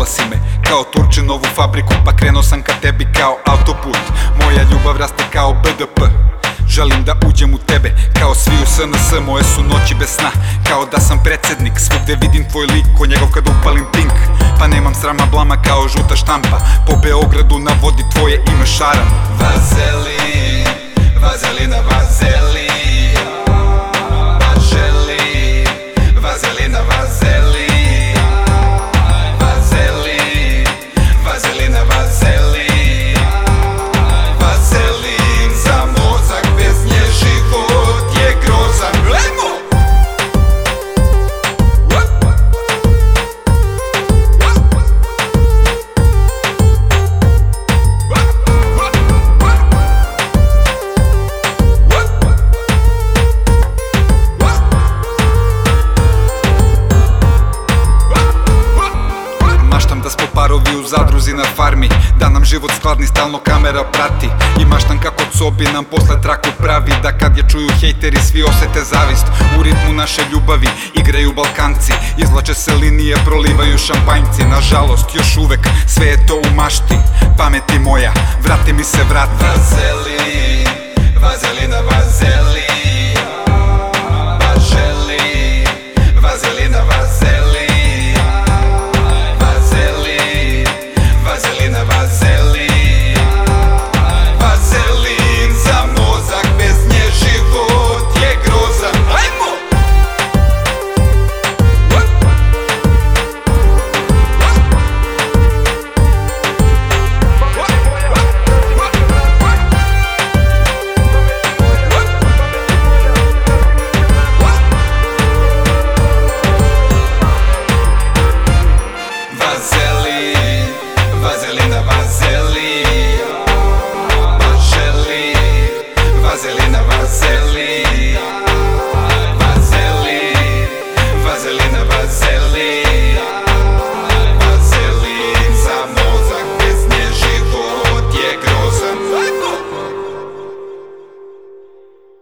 Zagrlila si me kao Turčinovu fabriku Pa krenuo sam ka tebi kao autoput. Moja ljubav raste kao BDP Želim da uđem u tebe Kao svi u SNS Moje su noći bez sna. Kao da sam predsednik Svugde vidim tvoj lik Ko njegov kad upalim pink. Pa nemam srama blama kao žuta štampa. Po Beogradu na vodi tvoje ime šaram Vazelin Vazelina Vazelina zadruzi na farmi Da nam život skladni stalno kamera prati. I maštam kako cobi nam posle traku pravi Da kad je čuju hejteri svi osete zavist. U ritmu naše ljubavi igraju Balkanci Izlače se linije, prolivaju šampanjci. Nažalost još uvek sve je to u mašti Pameti moja, vrati mi se vrati Vazelin, vazelina,